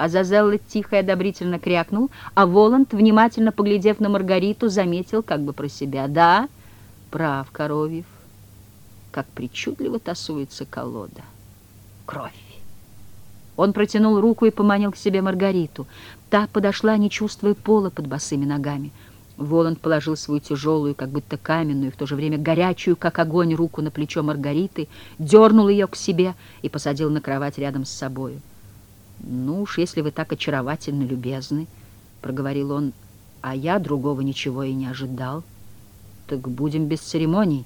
Азазелла тихо и одобрительно крякнул, а Воланд, внимательно поглядев на Маргариту, заметил как бы про себя. «Да, прав, Коровьев, как причудливо тасуется колода. Кровь!» Он протянул руку и поманил к себе Маргариту. Та подошла, не чувствуя пола под босыми ногами. Воланд положил свою тяжелую, как будто каменную, в то же время горячую, как огонь, руку на плечо Маргариты, дернул ее к себе и посадил на кровать рядом с собою. «Ну уж, если вы так очаровательно любезны», — проговорил он, — «а я другого ничего и не ожидал. Так будем без церемоний».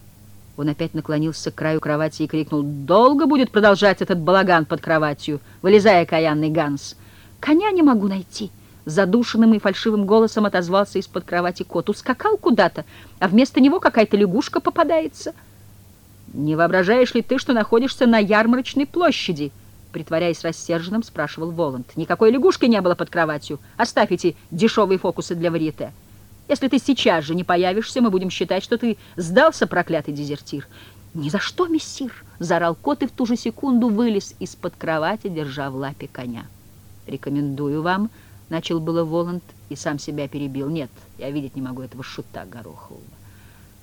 Он опять наклонился к краю кровати и крикнул, «Долго будет продолжать этот балаган под кроватью, вылезая, каянный Ганс?» «Коня не могу найти», — задушенным и фальшивым голосом отозвался из-под кровати кот. «Ускакал куда-то, а вместо него какая-то лягушка попадается». «Не воображаешь ли ты, что находишься на ярмарочной площади?» Притворяясь рассерженным, спрашивал Воланд. «Никакой лягушки не было под кроватью. Оставь дешевые фокусы для варьете. Если ты сейчас же не появишься, мы будем считать, что ты сдался, проклятый дезертир». «Ни за что, мессир!» — заорал кот и в ту же секунду вылез из-под кровати, держа в лапе коня. «Рекомендую вам», — начал было Воланд и сам себя перебил. «Нет, я видеть не могу этого шута Горохового.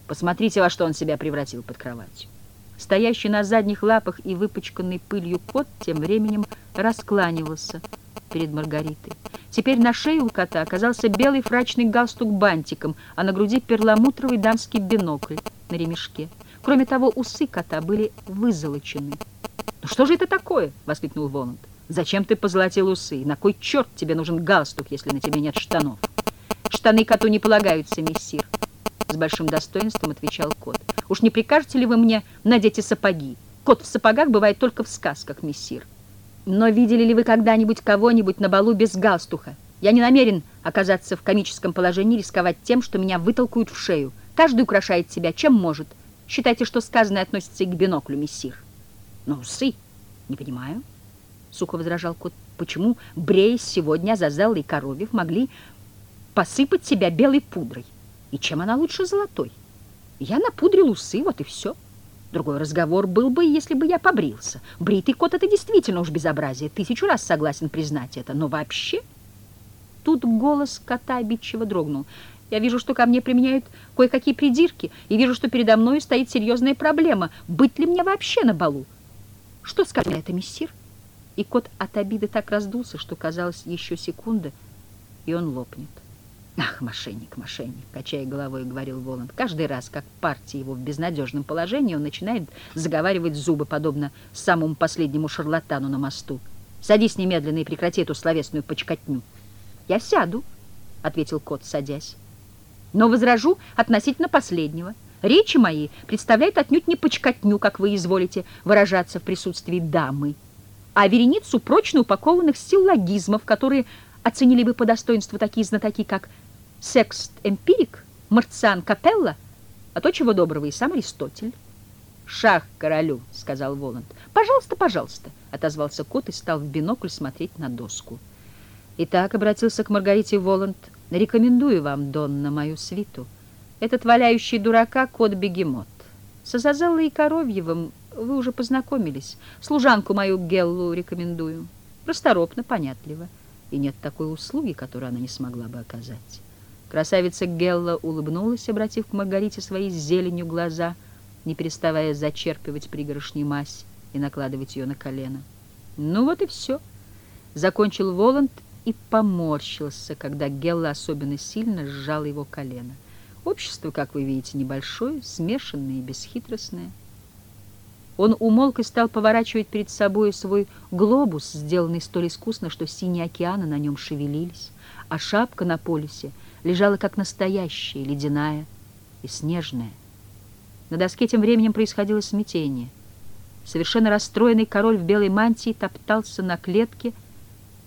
Посмотрите, во что он себя превратил под кроватью». Стоящий на задних лапах и выпачканный пылью кот тем временем раскланивался перед Маргаритой. Теперь на шее у кота оказался белый фрачный галстук бантиком, а на груди перламутровый дамский бинокль на ремешке. Кроме того, усы кота были вызолочены. «Ну что же это такое?» — воскликнул Воланд. «Зачем ты позолотил усы? На кой черт тебе нужен галстук, если на тебе нет штанов?» «Штаны коту не полагаются, мессир», — с большим достоинством отвечал кот. Уж не прикажете ли вы мне надеть и сапоги? Кот в сапогах бывает только в сказках, мессир. Но видели ли вы когда-нибудь кого-нибудь на балу без галстуха? Я не намерен оказаться в комическом положении рисковать тем, что меня вытолкают в шею. Каждый украшает себя, чем может. Считайте, что сказанное относится и к биноклю, мессир. Но усы, не понимаю, — сухо возражал кот, — почему Брейс сегодня, Азазелла и Коровьев могли посыпать себя белой пудрой? И чем она лучше золотой? Я напудрил усы, вот и все. Другой разговор был бы, если бы я побрился. Бритый кот — это действительно уж безобразие. Тысячу раз согласен признать это. Но вообще... Тут голос кота обидчиво дрогнул. Я вижу, что ко мне применяют кое-какие придирки, и вижу, что передо мной стоит серьезная проблема. Быть ли мне вообще на балу? Что скажет это, мессир? И кот от обиды так раздулся, что казалось еще секунда, и он лопнет. «Ах, мошенник, мошенник!» — качая головой, говорил Воланд. «Каждый раз, как партия его в безнадежном положении, он начинает заговаривать зубы, подобно самому последнему шарлатану на мосту. Садись немедленно и прекрати эту словесную почкотню». «Я сяду», — ответил кот, садясь. «Но возражу относительно последнего. Речи мои представляют отнюдь не почкотню, как вы изволите выражаться в присутствии дамы, а вереницу прочно упакованных силлогизмов, которые оценили бы по достоинству такие знатоки, как секст-эмпирик, Марциан Капелла, а то, чего доброго, и сам Аристотель. «Шах королю», — сказал Воланд. «Пожалуйста, пожалуйста», — отозвался кот и стал в бинокль смотреть на доску. Итак, обратился к Маргарите Воланд, — «рекомендую вам, Донна, мою свиту. Этот валяющий дурака кот-бегемот. С Азазеллой и Коровьевым вы уже познакомились. Служанку мою Геллу рекомендую. Расторопно, понятливо. И нет такой услуги, которую она не смогла бы оказать». Красавица Гелла улыбнулась, обратив к Маргарите свои зеленью глаза, не переставая зачерпывать пригоршни мазь и накладывать ее на колено. «Ну вот и все», — закончил Воланд и поморщился, когда Гелла особенно сильно сжала его колено. Общество, как вы видите, небольшое, смешанное и бесхитростное. Он умолк и стал поворачивать перед собой свой глобус, сделанный столь искусно, что синие океаны на нем шевелились, а шапка на полюсе — лежала как настоящая, ледяная и снежная. На доске тем временем происходило смятение. Совершенно расстроенный король в белой мантии топтался на клетке,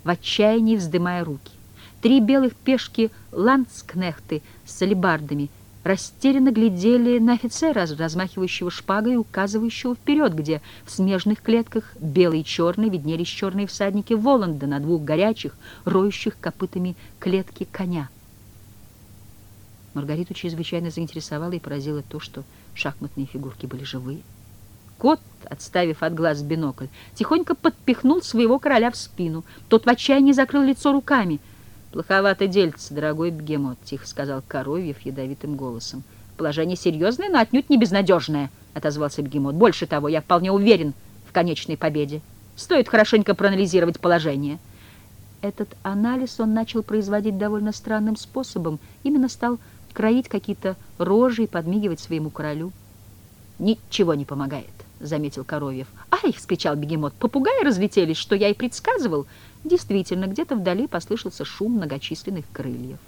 в отчаянии вздымая руки. Три белых пешки ландскнехты с алебардами растерянно глядели на офицера, размахивающего шпагой и указывающего вперед, где в смежных клетках белые и черные виднелись черные всадники Воланда на двух горячих, роющих копытами клетки коня. Маргариту чрезвычайно заинтересовало и поразило то, что шахматные фигурки были живые. Кот, отставив от глаз бинокль, тихонько подпихнул своего короля в спину. Тот в отчаянии закрыл лицо руками. «Плоховато дельце, дорогой бегемот», — тихо сказал Коровьев ядовитым голосом. «Положение серьезное, но отнюдь не безнадежное», — отозвался бегемот. «Больше того, я вполне уверен в конечной победе. Стоит хорошенько проанализировать положение». Этот анализ он начал производить довольно странным способом. Именно стал кроить какие-то рожи и подмигивать своему королю. «Ничего не помогает», — заметил Коровьев. «Ай!» — вскричал бегемот. «Попугаи разлетелись, что я и предсказывал». Действительно, где-то вдали послышался шум многочисленных крыльев.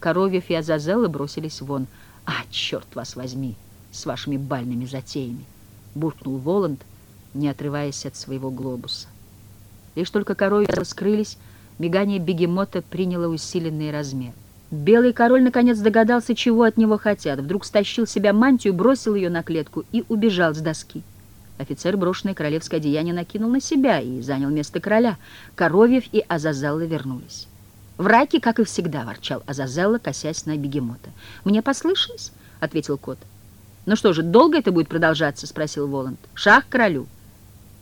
Коровьев и Азазелла бросились вон. «А, черт вас возьми, с вашими бальными затеями!» — буркнул Воланд, не отрываясь от своего глобуса. Лишь только Коровьев скрылись, мигание бегемота приняло усиленный размер. Белый король наконец догадался, чего от него хотят. Вдруг стащил себя мантию, бросил ее на клетку и убежал с доски. Офицер брошенное королевское одеяние накинул на себя и занял место короля. Коровьев и Азазелла вернулись. «В раке, как и всегда», — ворчал Азазелла, косясь на бегемота. «Мне послышалось?» — ответил кот. «Ну что же, долго это будет продолжаться?» — спросил Воланд. «Шах королю».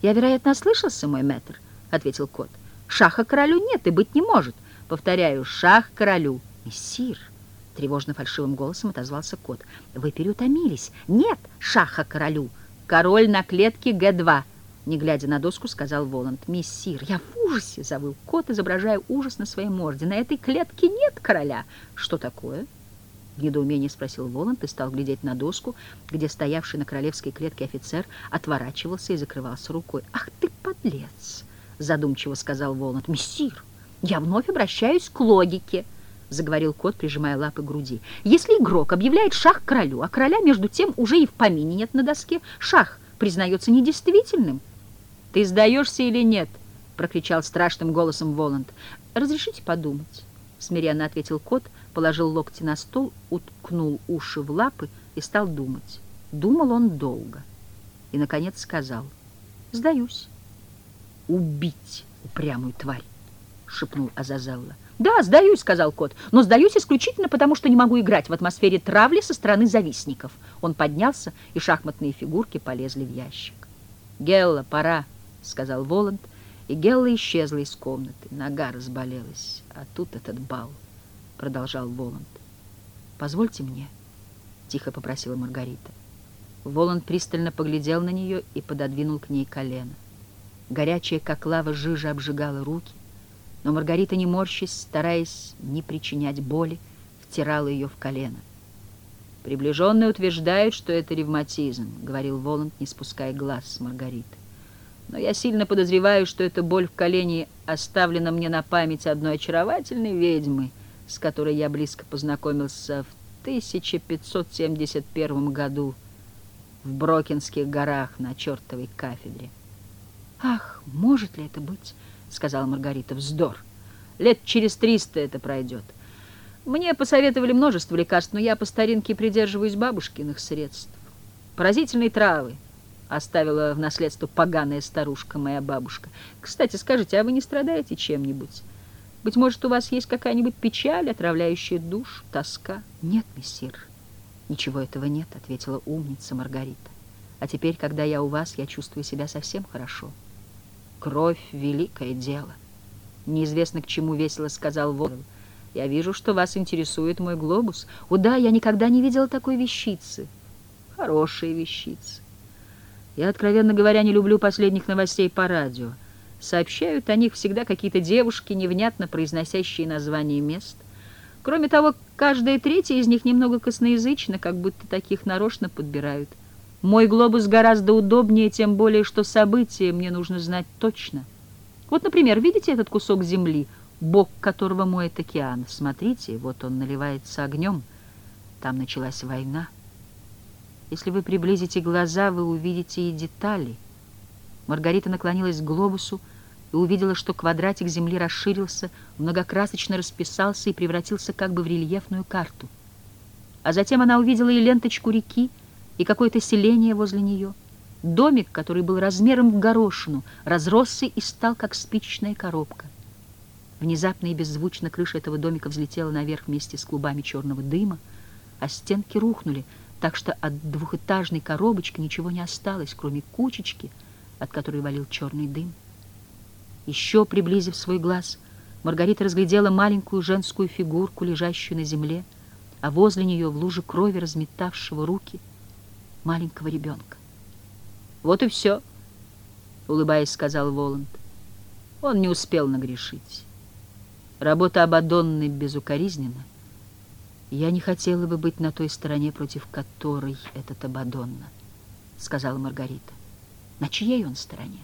«Я, вероятно, ослышался, мой мэтр», — ответил кот. «Шаха королю нет и быть не может. Повторяю, шах королю». «Мессир!» — тревожно-фальшивым голосом отозвался кот. «Вы переутомились. Нет шаха королю. Король на клетке Г-2!» Не глядя на доску, сказал Воланд. «Мессир, я в ужасе!» — завыл кот, изображая ужас на своей морде. «На этой клетке нет короля!» «Что такое?» В недоумении спросил Воланд и стал глядеть на доску, где стоявший на королевской клетке офицер отворачивался и закрывался рукой. «Ах ты, подлец!» — задумчиво сказал Воланд. «Мессир, я вновь обращаюсь к логике!» Заговорил кот, прижимая лапы к груди. «Если игрок объявляет шах королю, а короля, между тем, уже и в помине нет на доске, шах признается недействительным». «Ты сдаешься или нет?» — прокричал страшным голосом Воланд. «Разрешите подумать?» — смиренно ответил кот, положил локти на стол, уткнул уши в лапы и стал думать. Думал он долго и, наконец, сказал «Сдаюсь». «Убить упрямую тварь!» — шепнул Азазелла. «Да, сдаюсь», — сказал кот, — «но сдаюсь исключительно потому, что не могу играть в атмосфере травли со стороны завистников». Он поднялся, и шахматные фигурки полезли в ящик. «Гелла, пора», — сказал Воланд, и Гелла исчезла из комнаты. Нога разболелась, а тут этот бал, — продолжал Воланд. «Позвольте мне», — тихо попросила Маргарита. Воланд пристально поглядел на нее и пододвинул к ней колено. Горячая, как лава, жижа обжигала руки, но Маргарита, не морщись, стараясь не причинять боли, втирала ее в колено. «Приближенные утверждают, что это ревматизм», — говорил Воланд, не спуская глаз с Маргариты. «Но я сильно подозреваю, что эта боль в колене оставлена мне на память одной очаровательной ведьмы, с которой я близко познакомился в 1571 году в Брокинских горах на чертовой кафедре». «Ах, может ли это быть?» Сказала Маргарита. Вздор. Лет через триста это пройдет. Мне посоветовали множество лекарств, но я по старинке придерживаюсь бабушкиных средств. Поразительные травы оставила в наследство поганая старушка, моя бабушка. Кстати, скажите, а вы не страдаете чем-нибудь? Быть может, у вас есть какая-нибудь печаль, отравляющая душ, тоска? Нет, мессир, ничего этого нет, ответила умница Маргарита. А теперь, когда я у вас, я чувствую себя совсем хорошо. Кровь — великое дело. Неизвестно к чему весело сказал Ворон. Я вижу, что вас интересует мой глобус. О да, я никогда не видела такой вещицы. Хорошие вещицы. Я, откровенно говоря, не люблю последних новостей по радио. Сообщают о них всегда какие-то девушки, невнятно произносящие названия мест. Кроме того, каждая третья из них немного косноязычна, как будто таких нарочно подбирают. Мой глобус гораздо удобнее, тем более, что события мне нужно знать точно. Вот, например, видите этот кусок земли, бок которого моет океан? Смотрите, вот он наливается огнем. Там началась война. Если вы приблизите глаза, вы увидите и детали. Маргарита наклонилась к глобусу и увидела, что квадратик земли расширился, многокрасочно расписался и превратился как бы в рельефную карту. А затем она увидела и ленточку реки, и какое-то селение возле нее. Домик, который был размером в горошину, разросся и стал, как спичечная коробка. Внезапно и беззвучно крыша этого домика взлетела наверх вместе с клубами черного дыма, а стенки рухнули, так что от двухэтажной коробочки ничего не осталось, кроме кучечки, от которой валил черный дым. Еще приблизив свой глаз, Маргарита разглядела маленькую женскую фигурку, лежащую на земле, а возле нее в луже крови, разметавшего руки, маленького ребенка. «Вот и все», — улыбаясь, сказал Воланд. Он не успел нагрешить. Работа Абадонны безукоризненна. Я не хотела бы быть на той стороне, против которой этот Абадонна, — сказала Маргарита. На чьей он стороне?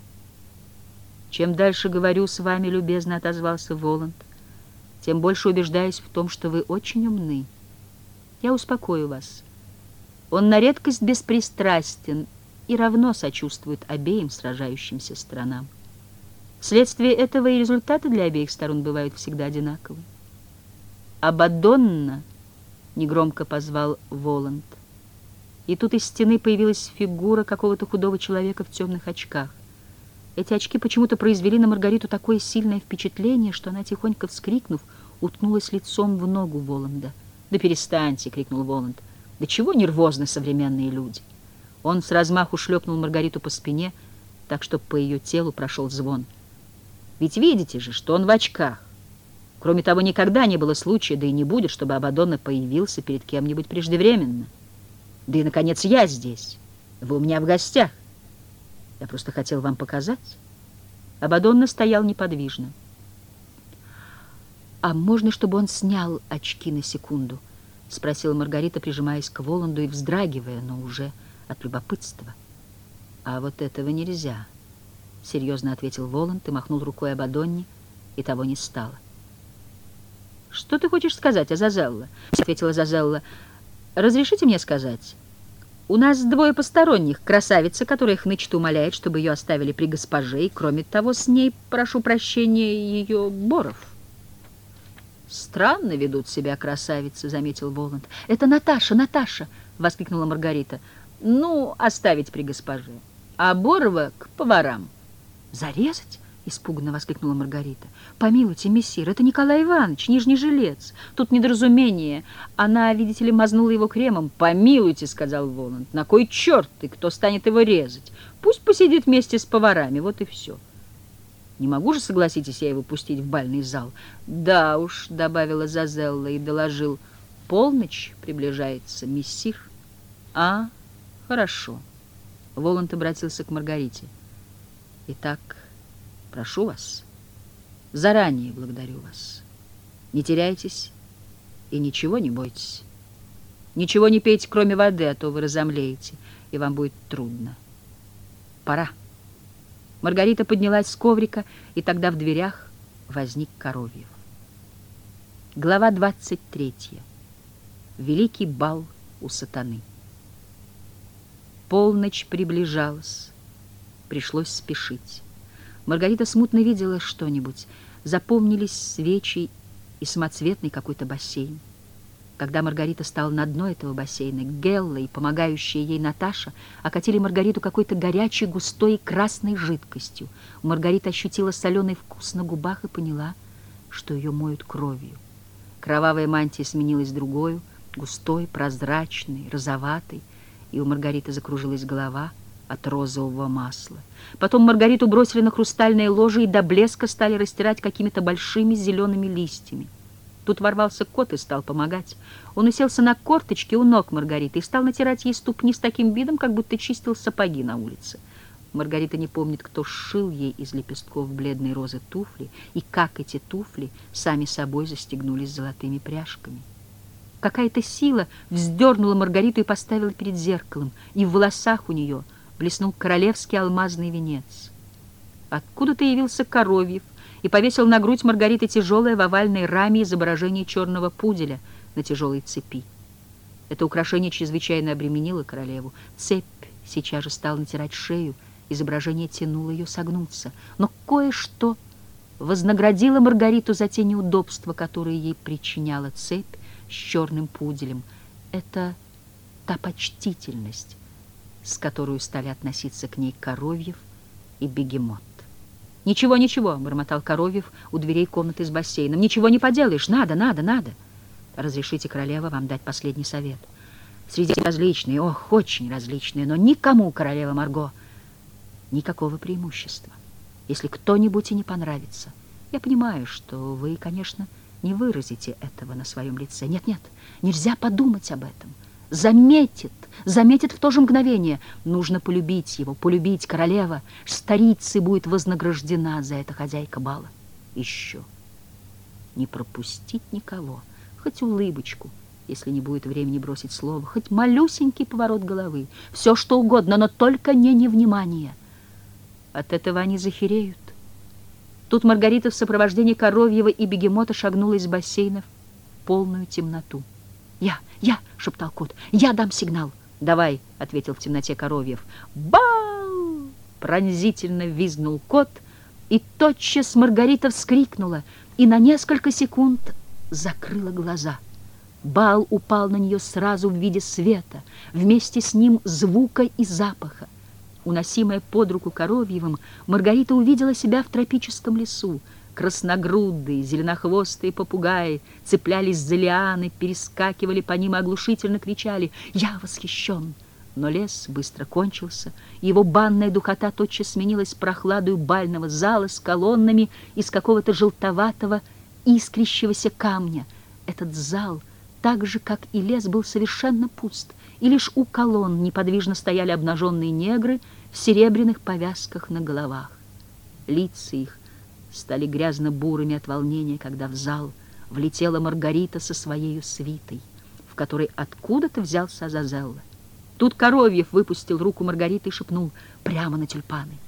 Чем дальше говорю с вами, любезно отозвался Воланд, тем больше убеждаюсь в том, что вы очень умны. Я успокою вас. Он на редкость беспристрастен и равно сочувствует обеим сражающимся сторонам. Вследствие этого и результаты для обеих сторон бывают всегда одинаковы. «Абадонна!» — негромко позвал Воланд. И тут из стены появилась фигура какого-то худого человека в темных очках. Эти очки почему-то произвели на Маргариту такое сильное впечатление, что она, тихонько вскрикнув, уткнулась лицом в ногу Воланда. «Да перестаньте!» — крикнул Воланд. «Да чего нервозны современные люди!» Он с размаху шлепнул Маргариту по спине, так что по ее телу прошел звон — ведь видите же, что он в очках. Кроме того, никогда не было случая, да и не будет, чтобы Абадонна появился перед кем-нибудь преждевременно. Да и, наконец, я здесь. Вы у меня в гостях. Я просто хотел вам показать. Абадонна стоял неподвижно. «А можно, чтобы он снял очки на секунду?» — спросила Маргарита, прижимаясь к Воланду и вздрагивая, но уже от любопытства. «А вот этого нельзя». — серьезно ответил Воланд и махнул рукой об Адонне, и того не стало. «Что ты хочешь сказать, Азазелла?» — ответила Азазелла. «Разрешите мне сказать? У нас двое посторонних, красавица, которая хнычет умоляет, чтобы ее оставили при госпоже, и, кроме того, с ней, прошу прощения, ее Боров». «Странно ведут себя красавицы», — заметил Воланд. «Это Наташа, Наташа!» — воскликнула Маргарита. «Ну, оставить при госпоже, а Борова к поварам». «Зарезать?» — испуганно воскликнула Маргарита. «Помилуйте, мессир, это Николай Иванович, нижний жилец. Тут недоразумение. Она, видите ли, мазнула его кремом. Помилуйте, — сказал Воланд, — на кой черт ты, кто станет его резать? Пусть посидит вместе с поварами, вот и все». Не могу же, согласитесь, я его пустить в бальный зал. Да уж, — добавила Зазелла и доложил, — полночь приближается, мессир. А, хорошо. Воланд обратился к Маргарите. — Итак, прошу вас, заранее благодарю вас. Не теряйтесь и ничего не бойтесь. Ничего не пейте, кроме воды, а то вы разомлеете, и вам будет трудно. Пора. Маргарита поднялась с коврика, и тогда в дверях возник Коровьев. Глава 23. Великий бал у сатаны. Полночь приближалась пришлось спешить. Маргарита смутно видела что-нибудь. Запомнились свечи и самоцветный какой-то бассейн. Когда Маргарита стала на дно этого бассейна, Гелла и помогающая ей Наташа окатили Маргариту какой-то горячей, густой и красной жидкостью. Маргарита ощутила соленый вкус на губах и поняла, что ее моют кровью. Кровавая мантия сменилась другой, густой, прозрачной, розоватой, и у Маргариты закружилась голова — от розового масла. Потом Маргариту бросили на хрустальное ложе и до блеска стали растирать какими-то большими зелеными листьями. Тут ворвался кот и стал помогать. Он уселся на корточки у ног Маргариты и стал натирать ей ступни с таким видом, как будто чистил сапоги на улице. Маргарита не помнит, кто сшил ей из лепестков бледной розы туфли, и как эти туфли сами собой застегнулись золотыми пряжками. Какая-то сила вздернула Маргариту и поставила перед зеркалом, и в волосах у нее — блеснул королевский алмазный венец. Откуда-то явился Коровьев и повесил на грудь Маргариты тяжелое в овальной раме изображение черного пуделя на тяжелой цепи. Это украшение чрезвычайно обременило королеву. Цепь сейчас же стала натирать шею, изображение тянуло ее согнуться. Но кое-что вознаградило Маргариту за те неудобства, которые ей причиняла цепь с черным пуделем. Это та почтительность, с которой стали относиться к ней Коровьев и Бегемот. «Ничего, ничего», — бормотал Коровьев у дверей комнаты с бассейном. «Ничего не поделаешь, надо, надо, надо. Разрешите, королева, вам дать последний совет. среди различные, ох, очень различные, но никому, королева Марго, никакого преимущества. Если кто-нибудь и не понравится, я понимаю, что вы, конечно, не выразите этого на своем лице. Нет-нет, нельзя подумать об этом. Заметит, заметит в то же мгновение. Нужно полюбить его, полюбить королева. Старицей будет вознаграждена за это хозяйка бала. Еще не пропустить никого, хоть улыбочку, если не будет времени бросить слово, хоть малюсенький поворот головы, все что угодно, но только не невнимание. От этого они захереют. Тут Маргарита в сопровождении Коровьева и бегемота шагнула из бассейна в полную темноту. «Я, я!» — шептал кот. «Я дам сигнал!» «Давай!» — ответил в темноте Коровьев. «Бау!» — пронзительно визгнул кот, и тотчас Маргарита вскрикнула и на несколько секунд закрыла глаза. Бал упал на нее сразу в виде света, вместе с ним звука и запаха. Уносимая под руку Коровьевым, Маргарита увидела себя в тропическом лесу. Красногрудые, зеленохвостые попугаи цеплялись за лианы, перескакивали по ним и оглушительно кричали «Я восхищен!» Но лес быстро кончился, его банная духота тотчас сменилась прохладою бального зала с колоннами из какого-то желтоватого искрящегося камня. Этот зал, так же, как и лес, был совершенно пуст, и лишь у колонн неподвижно стояли обнаженные негры в серебряных повязках на головах. Лица их стали грязно-бурыми от волнения, когда в зал влетела Маргарита со своей свитой, в которой откуда-то взялся Азазелла. Тут Коровьев выпустил руку Маргариты и шепнул прямо на тюльпаны.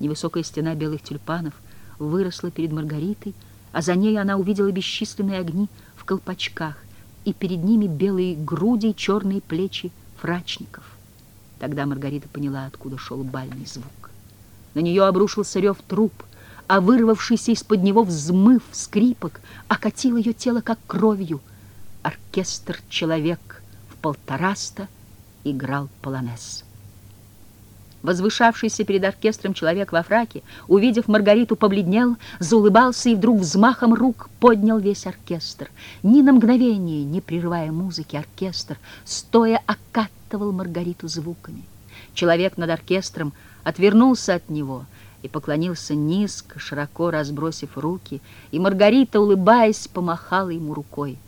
Невысокая стена белых тюльпанов выросла перед Маргаритой, а за ней она увидела бесчисленные огни в колпачках, и перед ними белые груди и черные плечи фрачников. Тогда Маргарита поняла, откуда шел бальный звук. На нее обрушился рев труп, а вырвавшийся из-под него взмыв скрипок окатил ее тело, как кровью. Оркестр «Человек» в полтораста — играл полонез. Возвышавшийся перед оркестром человек во фраке, увидев Маргариту, побледнел, заулыбался и вдруг взмахом рук поднял весь оркестр. Ни на мгновение, не прерывая музыки, оркестр, стоя окатывал Маргариту звуками. Человек над оркестром отвернулся от него и поклонился низко, широко разбросив руки, и Маргарита, улыбаясь, помахала ему рукой.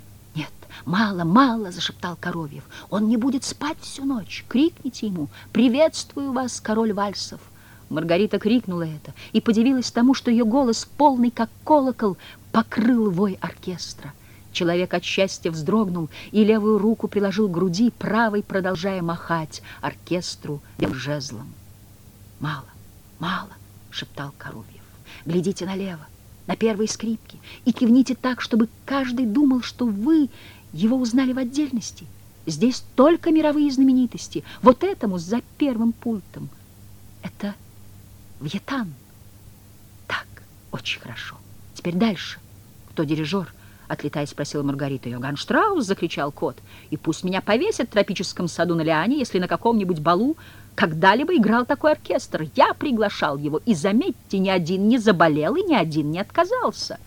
«Мало, мало!» — зашептал Коровьев. «Он не будет спать всю ночь! Крикните ему! Приветствую вас, король вальсов!» Маргарита крикнула это и подивилась тому, что ее голос, полный как колокол, покрыл вой оркестра. Человек от счастья вздрогнул и левую руку приложил к груди, правой продолжая махать оркестру жезлом. «Мало, мало!» — шептал Коровьев. «Глядите налево, на первой скрипке, и кивните так, чтобы каждый думал, что вы его узнали в отдельности. Здесь только мировые знаменитости. Вот этому за первым пультом. Это Вьетан. Так, очень хорошо. Теперь дальше. Кто дирижер? Отлетая, спросила Маргарита. Йоган Штраус, закричал кот. И пусть меня повесят в тропическом саду на Лиане, если на каком-нибудь балу когда-либо играл такой оркестр. Я приглашал его, и, заметьте, ни один не заболел и ни один не отказался.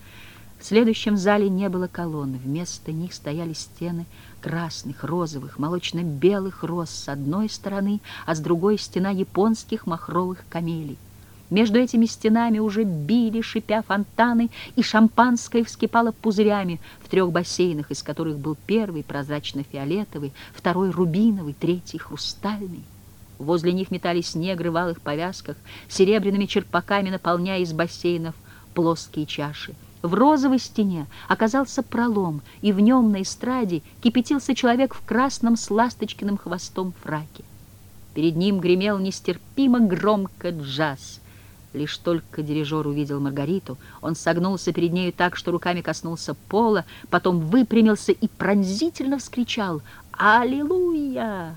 В следующем зале не было колонн, вместо них стояли стены красных, розовых, молочно-белых роз с одной стороны, а с другой стена японских махровых камелий. Между этими стенами уже били, шипя фонтаны, и шампанское вскипало пузырями в трех бассейнах, из которых был первый прозрачно-фиолетовый, второй рубиновый, третий хрустальный. Возле них метались негры в алых повязках, серебряными черпаками наполняя из бассейнов плоские чаши. В розовой стене оказался пролом, и в нем на эстраде кипятился человек в красном с ласточкиным хвостом фраке. Перед ним гремел нестерпимо громко джаз. Лишь только дирижер увидел Маргариту, он согнулся перед нею так, что руками коснулся пола, потом выпрямился и пронзительно вскричал «Аллилуйя!»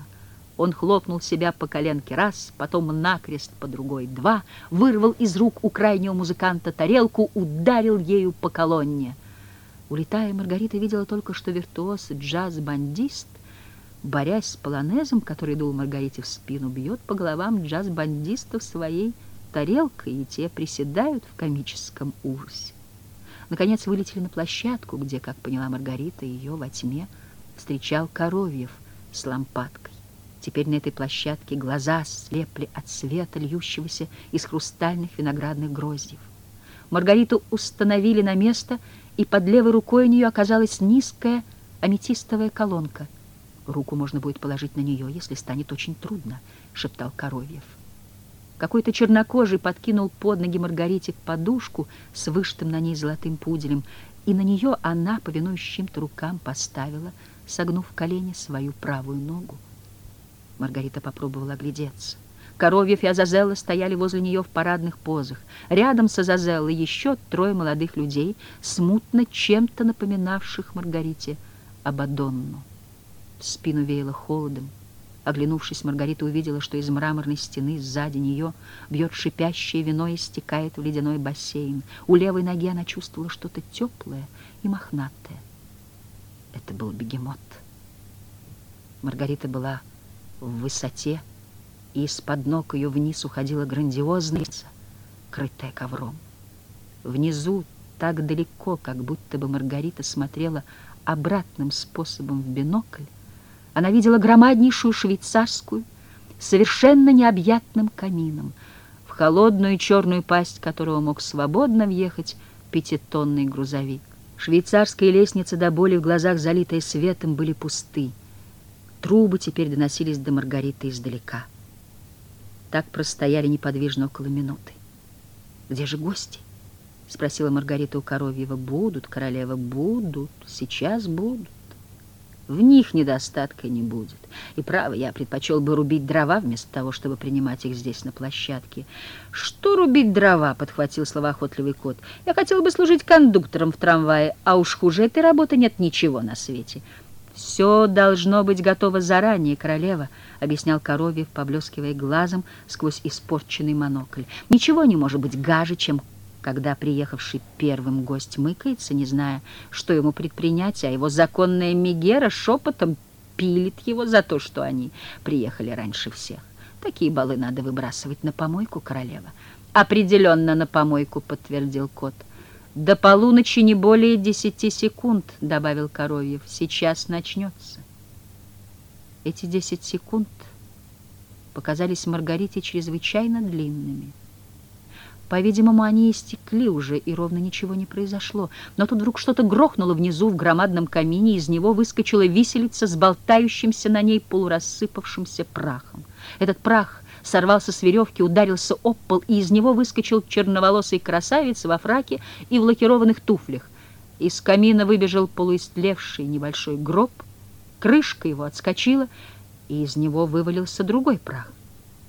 Он хлопнул себя по коленке раз, потом накрест по другой два, вырвал из рук у крайнего музыканта тарелку, ударил ею по колонне. Улетая, Маргарита видела только, что виртуоз джаз-бандист, борясь с полонезом, который дул Маргарите в спину, бьет по головам джаз-бандистов своей тарелкой, и те приседают в комическом ужасе. Наконец вылетели на площадку, где, как поняла Маргарита, ее во тьме встречал Коровьев, с лампадкой. Теперь на этой площадке глаза слепли от света, льющегося из хрустальных виноградных гроздьев. Маргариту установили на место, и под левой рукой у нее оказалась низкая аметистовая колонка. «Руку можно будет положить на нее, если станет очень трудно», — шептал Коровьев. Какой-то чернокожий подкинул под ноги Маргарите подушку с вышитым на ней золотым пуделем, и на нее она, повинуясь чьим-то рукам, поставила, согнув колени, свою правую ногу. Маргарита попробовала оглядеться. Коровьев и Азазелла стояли возле нее в парадных позах. Рядом с Азазеллой еще трое молодых людей, смутно чем-то напоминавших Маргарите Абадонну. В спину веяло холодом. Оглянувшись, Маргарита увидела, что из мраморной стены сзади нее бьет шипящее вино и стекает в ледяной бассейн. У левой ноги она чувствовала что-то теплое и мохнатое. Это был бегемот. Маргарита была в высоте, и из-под ног ее вниз уходила грандиозная, крытая ковром. Внизу, так далеко, как будто бы Маргарита смотрела обратным способом в бинокль, она видела громаднейшую швейцарскую, совершенно необъятным камином, в холодную черную пасть которого мог свободно въехать пятитонный грузовик. Швейцарские лестницы до боли в глазах, залитые светом, были пусты. Трубы теперь доносились до Маргариты издалека. Так простояли неподвижно около минуты. «Где же гости?» — спросила Маргарита у Коровьева. «Будут, королева, будут, сейчас будут. В них недостатка не будет. И право, я предпочел бы рубить дрова вместо того, чтобы принимать их здесь на площадке». «Что рубить дрова?» — подхватил словоохотливый кот. «Я хотел бы служить кондуктором в трамвае, а уж хуже этой работы нет ничего на свете». «Все должно быть готово заранее, королева», — объяснял Коровьев, поблескивая глазом сквозь испорченный монокль. «Ничего не может быть гаже, чем когда приехавший первым гость мыкается, не зная, что ему предпринять, а его законная Мегера шепотом пилит его за то, что они приехали раньше всех. Такие балы надо выбрасывать на помойку, королева». «Определенно на помойку», — подтвердил кот. — «До полуночи не более десяти секунд», — добавил Коровьев. «Сейчас начнется». Эти десять секунд показались Маргарите чрезвычайно длинными. По-видимому, они истекли уже, и ровно ничего не произошло. Но тут вдруг что-то грохнуло внизу в громадном камине, из него выскочила виселица с болтающимся на ней полурассыпавшимся прахом. Этот прах сорвался с веревки, ударился об пол, и из него выскочил черноволосый красавец во фраке и в лакированных туфлях. Из камина выбежал полуистлевший небольшой гроб, крышка его отскочила, и из него вывалился другой прах.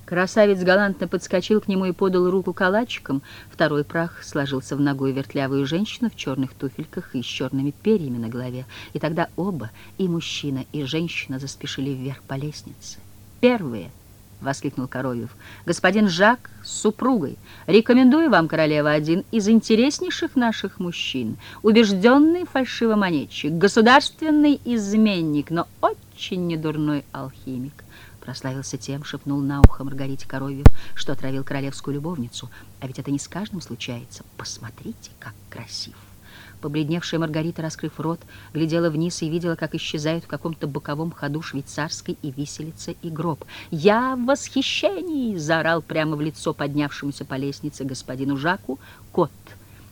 Красавец галантно подскочил к нему и подал руку калачиком. Второй прах сложился в ногой вертлявую женщину в черных туфельках и с черными перьями на голове. И тогда оба, и мужчина, и женщина, заспешили вверх по лестнице. Первые —— воскликнул Коровьев. «Господин Жак с супругой. Рекомендую вам, королева, один из интереснейших наших мужчин. Убежденный фальшивомонетчик, государственный изменник, но очень недурной алхимик». Прославился тем, шепнул на ухо Маргарите Коровьев, что отравил королевскую любовницу. А ведь это не с каждым случается. Посмотрите, как красив. Побледневшая Маргарита, раскрыв рот, глядела вниз и видела, как исчезают в каком-то боковом ходу швейцарской и виселица, и гроб. «Я в восхищении!» — заорал прямо в лицо поднявшемуся по лестнице господину Жаку кот.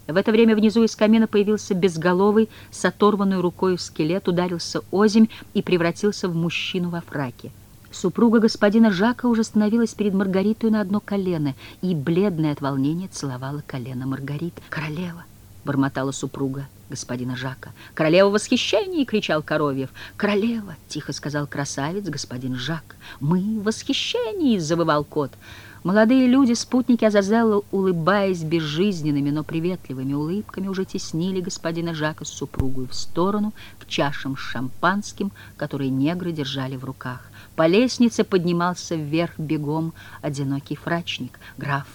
В это время внизу из камина появился безголовый, с оторванной рукой скелет, ударился озимь и превратился в мужчину во фраке. Супруга господина Жака уже становилась перед Маргаритой на одно колено и, бледное от волнения, целовала колено Маргарит. «Королева! — бормотала супруга господина Жака. «Королева в восхищении!» — кричал Коровьев. «Королева!» — тихо сказал красавец господин Жак. «Мы в восхищении!» — завывал кот. Молодые люди, спутники Азазелла, улыбаясь безжизненными, но приветливыми улыбками, уже теснили господина Жака с супругой в сторону к чашам с шампанским, которые негры держали в руках. По лестнице поднимался вверх бегом одинокий фрачник. «Граф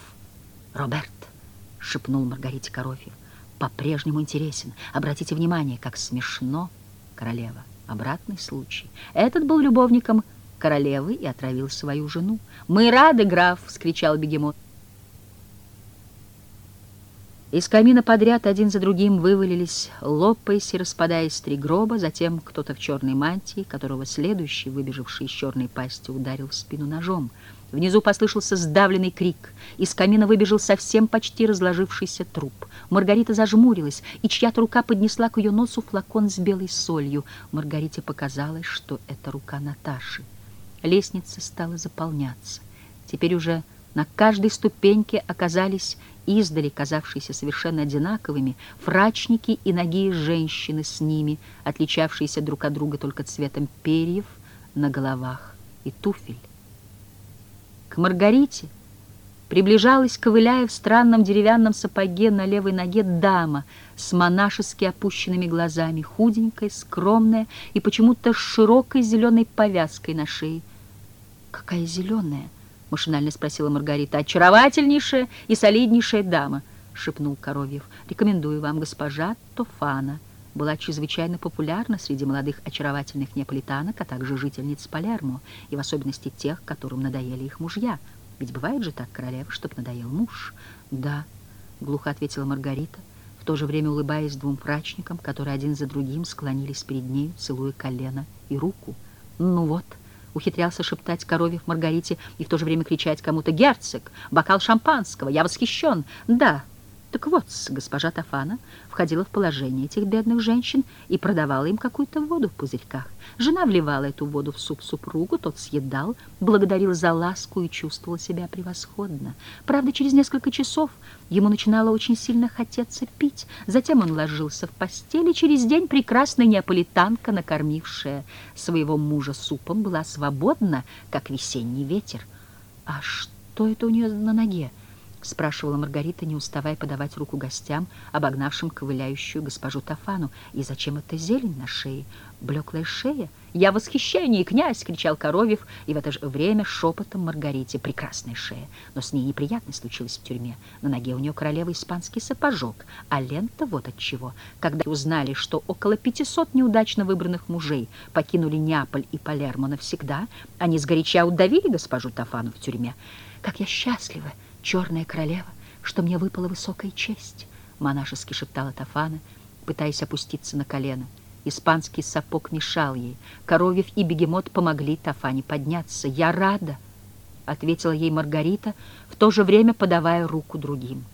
Роберт!» — шепнул Маргарите Коровьев по-прежнему интересен. Обратите внимание, как смешно королева. Обратный случай. Этот был любовником королевы и отравил свою жену. «Мы рады, граф!» — вскричал бегемот. Из камина подряд один за другим вывалились, лопаясь и распадаясь три гроба, затем кто-то в черной мантии, которого следующий, выбежавший из черной пасти, ударил в спину ножом. Внизу послышался сдавленный крик. Из камина выбежал совсем почти разложившийся труп. Маргарита зажмурилась, и чья-то рука поднесла к ее носу флакон с белой солью. Маргарите показалось, что это рука Наташи. Лестница стала заполняться. Теперь уже на каждой ступеньке оказались издали казавшиеся совершенно одинаковыми, фрачники и ноги женщины с ними, отличавшиеся друг от друга только цветом перьев на головах и туфель. Маргарите приближалась, ковыляя в странном деревянном сапоге на левой ноге дама с монашески опущенными глазами, худенькая, скромная и почему-то с широкой зеленой повязкой на шее. «Какая зеленая?» — машинально спросила Маргарита. «Очаровательнейшая и солиднейшая дама», — шепнул Коровьев. «Рекомендую вам госпожа Тофана». Была чрезвычайно популярна среди молодых очаровательных неаполитанок, а также жительниц Палермо, и в особенности тех, которым надоели их мужья. Ведь бывает же так, королева, чтоб надоел муж. «Да», — глухо ответила Маргарита, в то же время улыбаясь двум прачникам, которые один за другим склонились перед нею, целуя колено и руку. «Ну вот», — ухитрялся шептать коровьев Маргарите и в то же время кричать кому-то «Герцог! Бокал шампанского! Я восхищен!» «Да!» Так вот, госпожа Тафана входила в положение этих бедных женщин и продавала им какую-то воду в пузырьках. Жена вливала эту воду в суп супругу, тот съедал, благодарил за ласку и чувствовал себя превосходно. Правда, через несколько часов ему начинало очень сильно хотеться пить. Затем он ложился в постель, и через день прекрасная неаполитанка, накормившая своего мужа супом, была свободна, как весенний ветер. А что это у нее на ноге? — спрашивала Маргарита, не уставая подавать руку гостям, обогнавшим ковыляющую госпожу Тафану. «И зачем эта зелень на шее? Блеклая шея? Я восхищение, князь!» — кричал Коровьев, и в это же время шепотом Маргарите. «Прекрасная шея, но с ней неприятность случилась в тюрьме. На ноге у нее королева испанский сапожок, а лента вот от чего. Когда узнали, что около 500 неудачно выбранных мужей покинули Неаполь и Палермо навсегда, они сгоряча удавили госпожу Тафану в тюрьме. Как я счастлива!» Черная королева, что мне выпала высокая честь, монашески шептала Тафана, пытаясь опуститься на колено. Испанский сапог мешал ей. Коровьев и бегемот помогли Тафане подняться. «Я рада», — ответила ей Маргарита, в то же время подавая руку другим.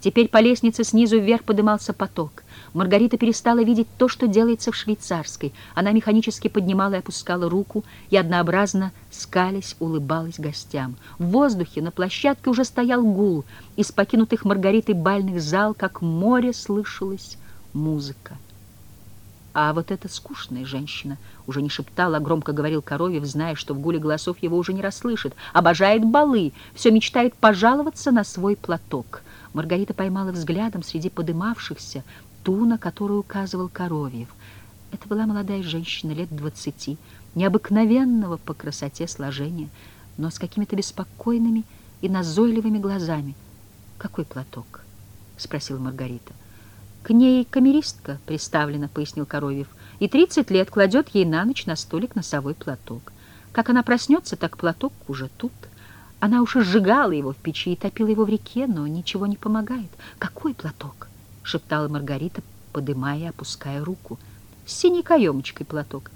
Теперь по лестнице снизу вверх подымался поток. Маргарита перестала видеть то, что делается в швейцарской. Она механически поднимала и опускала руку и однообразно, скалясь, улыбалась гостям. В воздухе на площадке уже стоял гул. Из покинутых Маргаритой бальных зал, как море, слышалась музыка. А вот эта скучная женщина уже не шептала, а громко говорил Коровьев, зная, что в гуле голосов его уже не расслышит. Обожает балы, все мечтает пожаловаться на свой платок. Маргарита поймала взглядом среди подымавшихся ту, на которую указывал Коровьев. Это была молодая женщина лет двадцати, необыкновенного по красоте сложения, но с какими-то беспокойными и назойливыми глазами. «Какой платок?» — спросила Маргарита. «К ней камеристка приставлена», — пояснил Коровьев, «и тридцать лет кладет ей на ночь на столик носовой платок. Как она проснется, так платок уже тут». Она уж сжигала его в печи и топила его в реке, но ничего не помогает. «Какой платок?» — шептала Маргарита, подымая и опуская руку. «С синей каемочкой платок.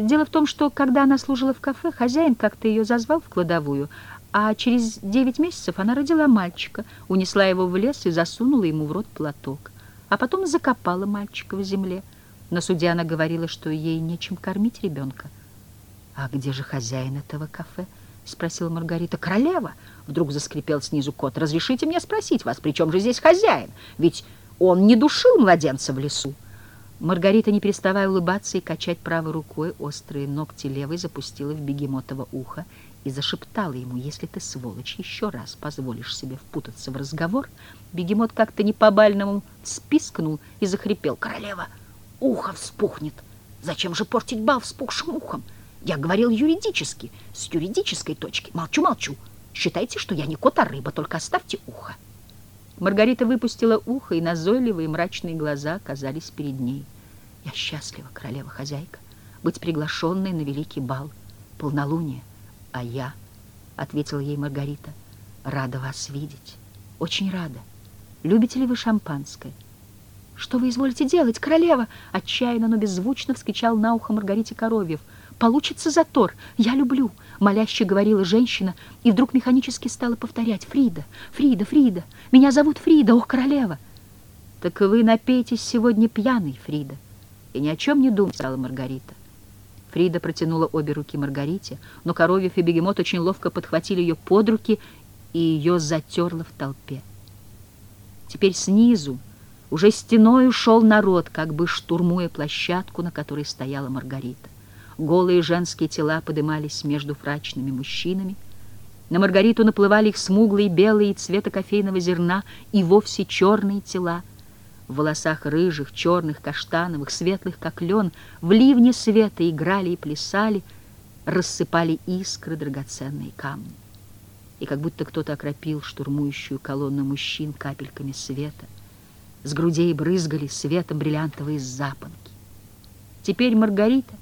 Дело в том, что, когда она служила в кафе, хозяин как-то ее зазвал в кладовую, а через девять месяцев она родила мальчика, унесла его в лес и засунула ему в рот платок а потом закопала мальчика в земле. На суде она говорила, что ей нечем кормить ребенка. «А где же хозяин этого кафе?» — спросила Маргарита. «Королева!» — вдруг заскрипел снизу кот. «Разрешите мне спросить вас, при чем же здесь хозяин? Ведь он не душил младенца в лесу». Маргарита, не переставая улыбаться и качать правой рукой, острые ногти левой запустила в бегемотово ухо и зашептала ему, «Если ты, сволочь, еще раз позволишь себе впутаться в разговор...» Бегемот как-то не по-бальному спискнул и захрипел. «Королева, ухо вспухнет! Зачем же портить бал вспухшим ухом? Я говорил юридически, с юридической точки. Молчу, молчу. Считайте, что я не кот, а рыба, только оставьте ухо». Маргарита выпустила ухо, и назойливые мрачные глаза оказались перед ней. «Я счастлива, королева-хозяйка, быть приглашенной на великий бал, полнолуние». «А я», — ответила ей Маргарита, — «рада вас видеть, очень рада. Любите ли вы шампанское? «Что вы изволите делать, королева?» Отчаянно, но беззвучно вскричал на ухо Маргарите Коровьев. «Получится затор! Я люблю!» Моляще говорила женщина, и вдруг механически стала повторять. «Фрида! Фрида! Фрида! Меня зовут Фрида! Ох, королева!» «Так вы напейтесь сегодня пьяный, Фрида!» «И ни о чем не думай», — сказала Маргарита. Фрида протянула обе руки Маргарите, но Коровьев и Бегемот очень ловко подхватили ее под руки, и ее затерло в толпе. Теперь снизу, уже стеной ушел народ, как бы штурмуя площадку, на которой стояла Маргарита. Голые женские тела подымались между фрачными мужчинами. На Маргариту наплывали их смуглые, белые, цвета кофейного зерна и вовсе черные тела. В волосах рыжих, черных, каштановых, светлых, как лен, в ливне света играли и плясали, рассыпали искры драгоценные камни. И как будто кто-то окропил штурмующую колонну мужчин капельками света, с грудей брызгали светом бриллиантовые запонки. Теперь Маргарита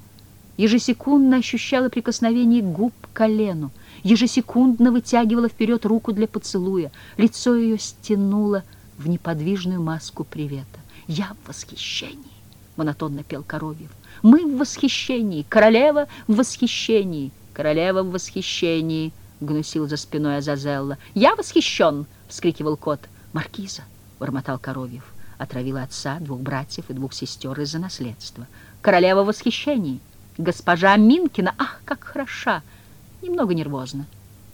ежесекундно ощущала прикосновение губ к колену, ежесекундно вытягивала вперед руку для поцелуя, лицо ее стянуло в неподвижную маску привета. «Я в восхищении!» — монотонно пел Коровьев. «Мы в восхищении! Королева в восхищении! Королева в восхищении!» — гнусил за спиной Азазелла. «Я восхищен!» — вскрикивал кот. «Маркиза!» — бормотал Коровьев отравила отца, двух братьев и двух сестер из-за наследства. Королева в восхищении. Госпожа Минкина, ах, как хороша! Немного нервозно.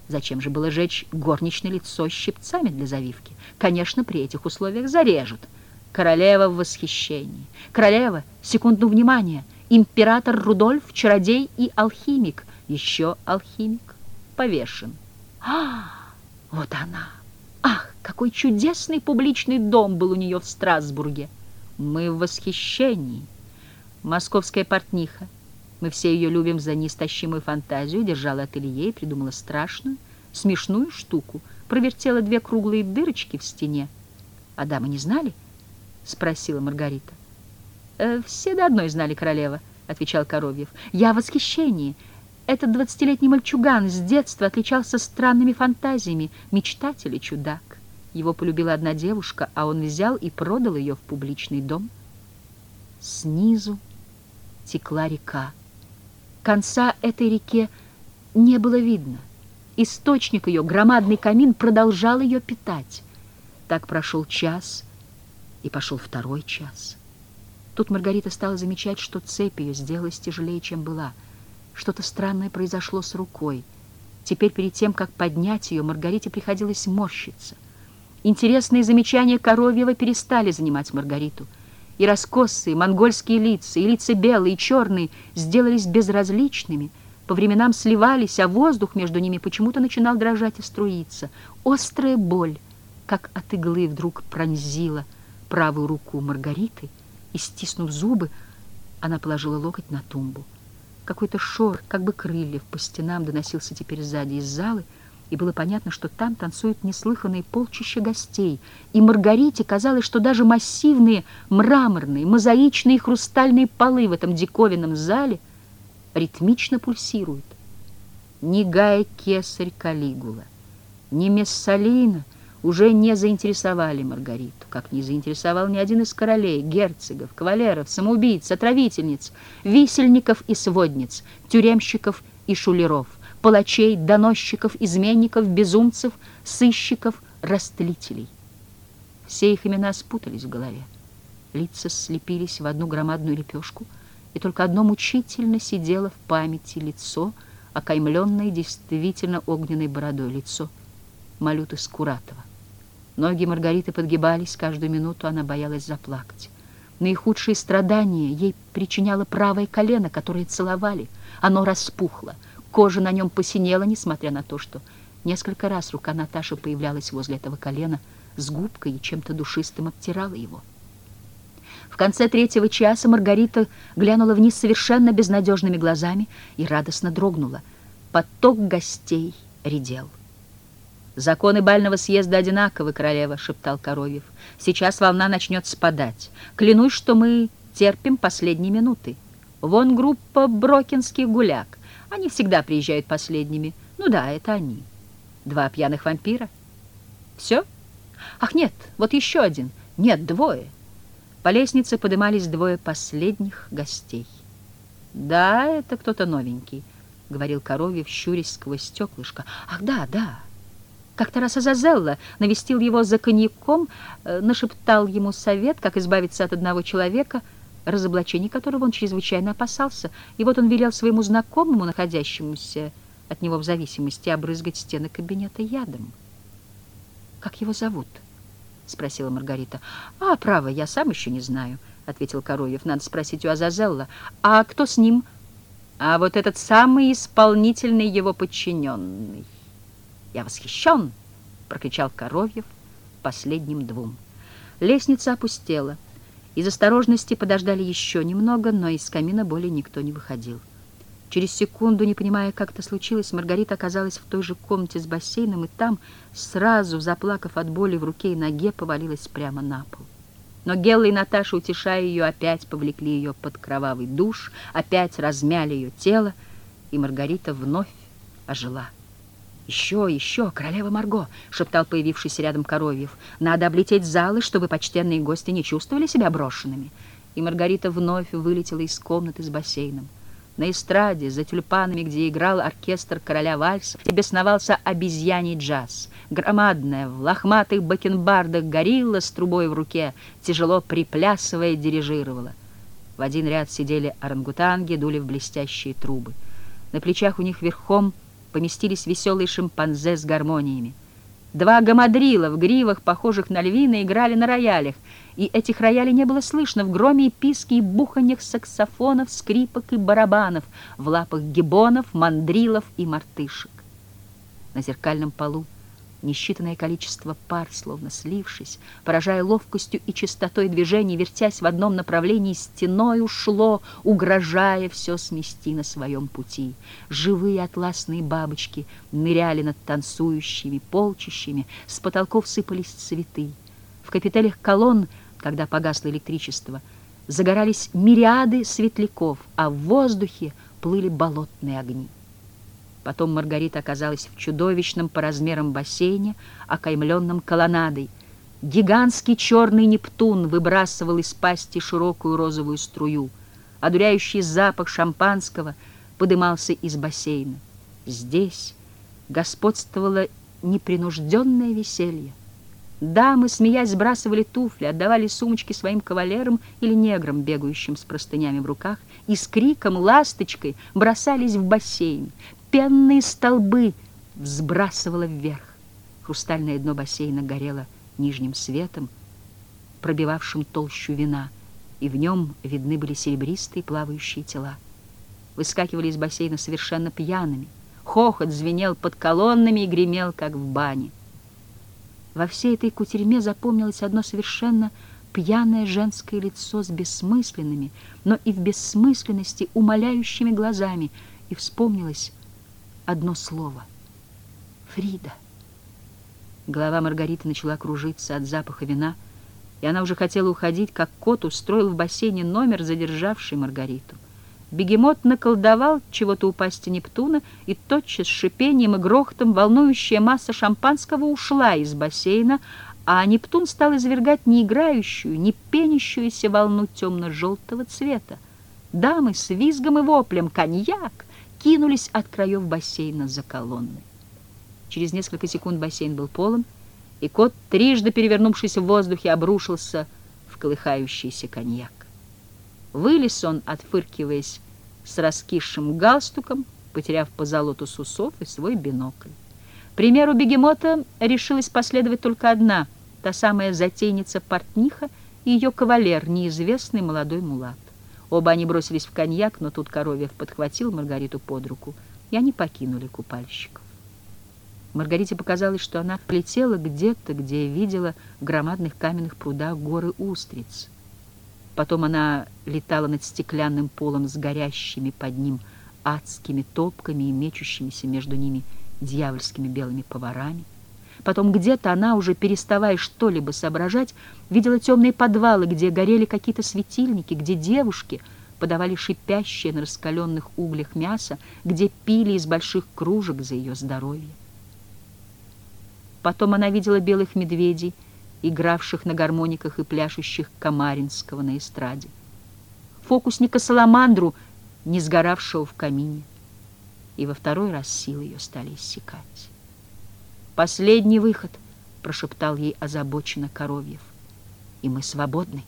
Зачем же было жечь горничное лицо щипцами для завивки? Конечно, при этих условиях зарежут. Королева в восхищении. Королева, секунду внимания. Император Рудольф, чародей и алхимик. Еще алхимик. Повешен. А, вот она! Ах, какой чудесный публичный дом был у нее в Страсбурге! Мы в восхищении. Московская портниха. Мы все ее любим за неистощимую фантазию, держала ателье и придумала страшную, смешную штуку. Провертела две круглые дырочки в стене. А дамы не знали? Спросила Маргарита. «Э, «Все до одной знали королева», — отвечал Коровьев. «Я в восхищении». Этот двадцатилетний мальчуган с детства отличался странными фантазиями, мечтатель и чудак. Его полюбила одна девушка, а он взял и продал ее в публичный дом. Снизу текла река. Конца этой реке не было видно. Источник ее, громадный камин, продолжал ее питать. Так прошел час, и пошел второй час. Тут Маргарита стала замечать, что цепь ее сделалась тяжелее, чем была — что-то странное произошло с рукой. Теперь перед тем, как поднять ее, Маргарите приходилось морщиться. Интересные замечания Коровьева перестали занимать Маргариту. И раскосые монгольские лица, и лица белые, и черные сделались безразличными, по временам сливались, а воздух между ними почему-то начинал дрожать и струиться. Острая боль, как от иглы, вдруг пронзила правую руку Маргариты, и, стиснув зубы, она положила локоть на тумбу. Какой-то шор, как бы крыльев, по стенам доносился теперь сзади из залы, и было понятно, что там танцуют неслыханные полчища гостей, и Маргарите казалось, что даже массивные мраморные, мозаичные хрустальные полы в этом диковинном зале ритмично пульсируют. Ни Гай Кесарь Калигула, ни Мессалина уже не заинтересовали Маргариту, как не заинтересовал ни один из королей, герцогов, кавалеров, самоубийц, отравительниц, висельников и сводниц, тюремщиков и шулеров, палачей, доносчиков, изменников, безумцев, сыщиков, растлителей. Все их имена спутались в голове. Лица слепились в одну громадную лепешку, и только одно мучительно сидело в памяти лицо, окаймленное действительно огненной бородой лицо Малюты Скуратова. Ноги Маргариты подгибались, каждую минуту она боялась заплакать. Наихудшие страдания ей причиняло правое колено, которое целовали. Оно распухло, кожа на нем посинела, несмотря на то, что несколько раз рука Наташи появлялась возле этого колена с губкой и чем-то душистым обтирала его. В конце третьего часа Маргарита глянула вниз совершенно безнадежными глазами и радостно дрогнула. Поток гостей редел. «Законы бального съезда одинаковы, королева», — шептал Коровьев. «Сейчас волна начнет спадать. Клянусь, что мы терпим последние минуты. Вон группа брокинских гуляк. Они всегда приезжают последними. Ну да, это они. Два пьяных вампира. Все? Ах, нет, вот еще один. Нет, двое. По лестнице подымались двое последних гостей. «Да, это кто-то новенький», — говорил Коровьев, щурясь сквозь стеклышко. «Ах, да, да». Как-то раз Азазелла навестил его за коньяком, э, нашептал ему совет, как избавиться от одного человека, разоблачений которого он чрезвычайно опасался, и вот он велел своему знакомому, находящемуся от него в зависимости, обрызгать стены кабинета ядом. «Как его зовут?» — спросила Маргарита. «А, право, я сам еще не знаю», — ответил Коровьев. «Надо спросить у Азазелла. А кто с ним?» «А вот этот самый исполнительный его подчиненный». «Я восхищен!» — прокричал Коровьев последним двум. Лестница опустела. Из осторожности подождали еще немного, но из камина более никто не выходил. Через секунду, не понимая, как это случилось, Маргарита оказалась в той же комнате с бассейном, и там, сразу заплакав от боли в руке и ноге, повалилась прямо на пол. Но Гелла и Наташа, утешая ее, опять повлекли ее под кровавый душ, опять размяли ее тело, и Маргарита вновь ожила. «Еще, еще, королева Марго!» — шептал появившийся рядом Коровьев. «Надо облететь залы, чтобы почтенные гости не чувствовали себя брошенными». И Маргарита вновь вылетела из комнаты с бассейном. На эстраде, за тюльпанами, где играл оркестр короля вальса, бесновался обезьяний джаз. Громадная, в лохматых бакенбардах горилла с трубой в руке, тяжело приплясывая, дирижировала. В один ряд сидели орангутанги, дули в блестящие трубы. На плечах у них верхом поместились веселые шимпанзе с гармониями. Два гамадрила в гривах, похожих на львина, играли на роялях, и этих роялей не было слышно в громе и писке и буханьях саксофонов, скрипок и барабанов, в лапах гибонов, мандрилов и мартышек. На зеркальном полу Несчитанное количество пар, словно слившись, поражая ловкостью и чистотой движений, вертясь в одном направлении, стеной ушло, угрожая все смести на своем пути. Живые атласные бабочки ныряли над танцующими, полчищами, с потолков сыпались цветы. В капителях колонн, когда погасло электричество, загорались мириады светляков, а в воздухе плыли болотные огни. Потом Маргарита оказалась в чудовищном по размерам бассейне, окаймленном колоннадой. Гигантский черный Нептун выбрасывал из пасти широкую розовую струю. Одуряющий запах шампанского подымался из бассейна. Здесь господствовало непринужденное веселье. Дамы, смеясь, сбрасывали туфли, отдавали сумочки своим кавалерам или неграм, бегающим с простынями в руках, и с криком «ласточкой» бросались в бассейн пенные столбы взбрасывало вверх. Хрустальное дно бассейна горело нижним светом, пробивавшим толщу вина, и в нем видны были серебристые плавающие тела. Выскакивали из бассейна совершенно пьяными. Хохот звенел под колоннами и гремел, как в бане. Во всей этой кутерьме запомнилось одно совершенно пьяное женское лицо с бессмысленными, но и в бессмысленности умоляющими глазами, и вспомнилось одно слово. Фрида. Голова Маргариты начала кружиться от запаха вина, и она уже хотела уходить, как кот устроил в бассейне номер, задержавший Маргариту. Бегемот наколдовал чего-то у пасти Нептуна, и тотчас с шипением и грохотом волнующая масса шампанского ушла из бассейна, а Нептун стал извергать не играющую, не пенящуюся волну темно-желтого цвета. Дамы с визгом и воплем «Коньяк!» Кинулись от краев бассейна за колонной. Через несколько секунд бассейн был полон, и кот, трижды перевернувшись в воздухе, обрушился в колыхающийся коньяк. Вылез он, отфыркиваясь с раскисшим галстуком, потеряв по золоту сусов и свой бинокль. примеру бегемота решилась последовать только одна, та самая затейница-портниха и ее кавалер, неизвестный молодой мулат. Оба они бросились в коньяк, но тут Коровьев подхватил Маргариту под руку, и они покинули купальщиков. Маргарите показалось, что она полетела где-то, где видела в громадных каменных прудах горы устриц. Потом она летала над стеклянным полом с горящими под ним адскими топками и мечущимися между ними дьявольскими белыми поварами. Потом где-то она, уже переставая что-либо соображать, видела темные подвалы, где горели какие-то светильники, где девушки подавали шипящее на раскаленных углях мясо, где пили из больших кружек за ее здоровье. Потом она видела белых медведей игравших на гармониках и пляшущих Камаринского на эстраде, фокусника-саламандру, не сгоравшего в камине. И во второй раз силы ее стали иссякать. «Последний выход», — прошептал ей озабоченно Коровьев, — «и мы свободны».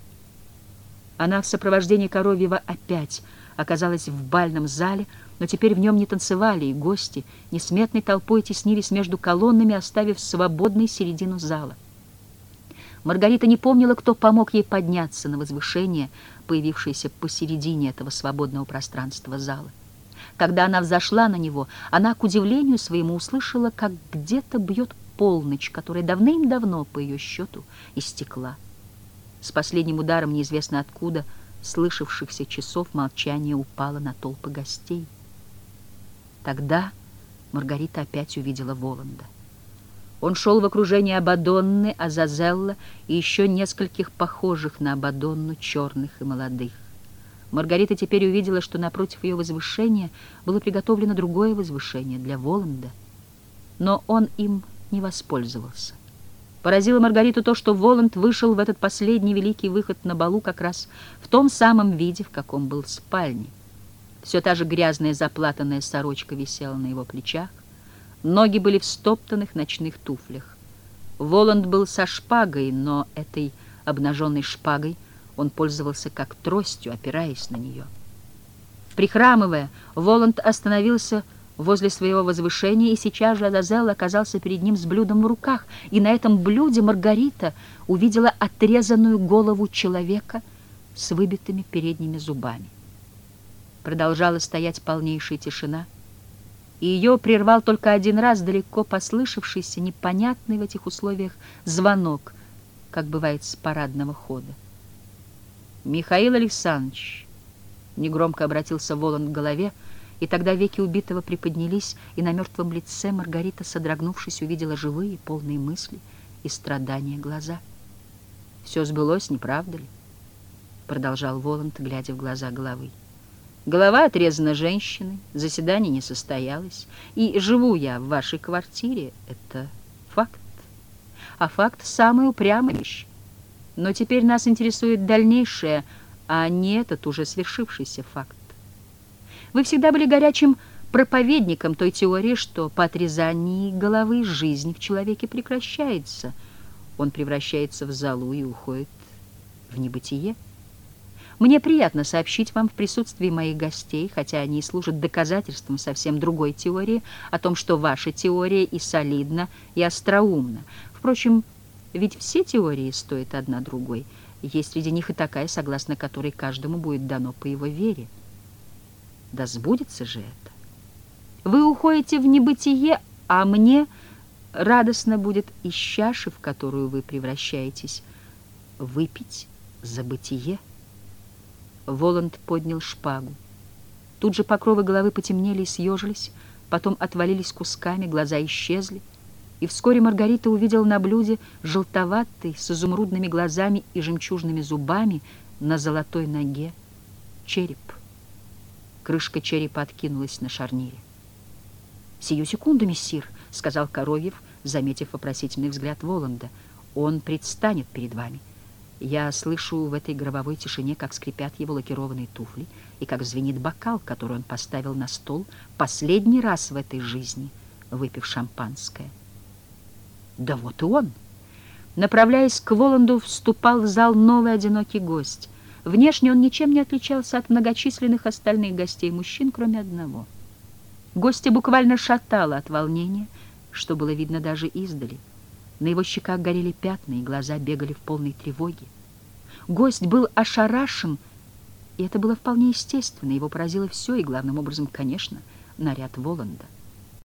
Она в сопровождении Коровьева опять оказалась в бальном зале, но теперь в нем не танцевали, и гости несметной толпой теснились между колоннами, оставив свободной середину зала. Маргарита не помнила, кто помог ей подняться на возвышение, появившееся посередине этого свободного пространства зала. Когда она взошла на него, она, к удивлению своему, услышала, как где-то бьет полночь, которая давным-давно, по ее счету, истекла. С последним ударом неизвестно откуда, слышавшихся часов, молчание упало на толпы гостей. Тогда Маргарита опять увидела Воланда. Он шел в окружении Абадонны, Азазелла и еще нескольких похожих на Абадонну черных и молодых. Маргарита теперь увидела, что напротив ее возвышения было приготовлено другое возвышение для Воланда, но он им не воспользовался. Поразило Маргариту то, что Воланд вышел в этот последний великий выход на балу как раз в том самом виде, в каком был в спальне. Все та же грязная заплатанная сорочка висела на его плечах, ноги были в стоптанных ночных туфлях. Воланд был со шпагой, но этой обнаженной шпагой он пользовался как тростью, опираясь на нее. Прихрамывая, Воланд остановился возле своего возвышения, и сейчас же Азазел оказался перед ним с блюдом в руках, и на этом блюде Маргарита увидела отрезанную голову человека с выбитыми передними зубами. Продолжала стоять полнейшая тишина, и ее прервал только один раз далеко послышавшийся, непонятный в этих условиях звонок, как бывает с парадного хода. «Михаил Александрович!» — негромко обратился Волан к голове, и тогда веки убитого приподнялись, и на мертвом лице Маргарита, содрогнувшись, увидела живые, полные мысли и страдания глаза. «Все сбылось, не правда ли?» — продолжал Воланд, глядя в глаза головы. Голова отрезана женщиной, заседание не состоялось, и живу я в вашей квартире, это факт. А факт — самая упрямая вещь. Но теперь нас интересует дальнейшее, а не этот уже свершившийся факт. Вы всегда были горячим проповедником той теории, что по отрезании головы жизнь в человеке прекращается. Он превращается в залу и уходит в небытие. Мне приятно сообщить вам в присутствии моих гостей, хотя они и служат доказательством совсем другой теории, о том, что ваша теория и солидна, и остроумна. Впрочем, ведь все теории стоят одна другой. Есть среди них и такая, согласно которой каждому будет дано по его вере. Да сбудется же это. Вы уходите в небытие, а мне радостно будет из чаши, в которую вы превращаетесь, выпить за бытие. Воланд поднял шпагу. Тут же покровы головы потемнели и съежились, потом отвалились кусками, глаза исчезли, и вскоре Маргарита увидела на блюде желтоватый, с изумрудными глазами и жемчужными зубами на золотой ноге череп. Крышка черепа откинулась на шарнире. «Сию секунду, мессир», — сказал Коровьев, заметив вопросительный взгляд Воланда. «Он предстанет перед вами». Я слышу в этой гробовой тишине, как скрипят его лакированные туфли и как звенит бокал, который он поставил на стол последний раз в этой жизни, выпив шампанское. Да вот и он. Направляясь к Воланду, вступал в зал новый одинокий гость. Внешне он ничем не отличался от многочисленных остальных гостей мужчин, кроме одного. Гостя буквально шатало от волнения, что было видно даже издали. На его щеках горели пятна, и глаза бегали в полной тревоге. Гость был ошарашен, и это было вполне естественно. Его поразило все, и главным образом, конечно, наряд Воланда.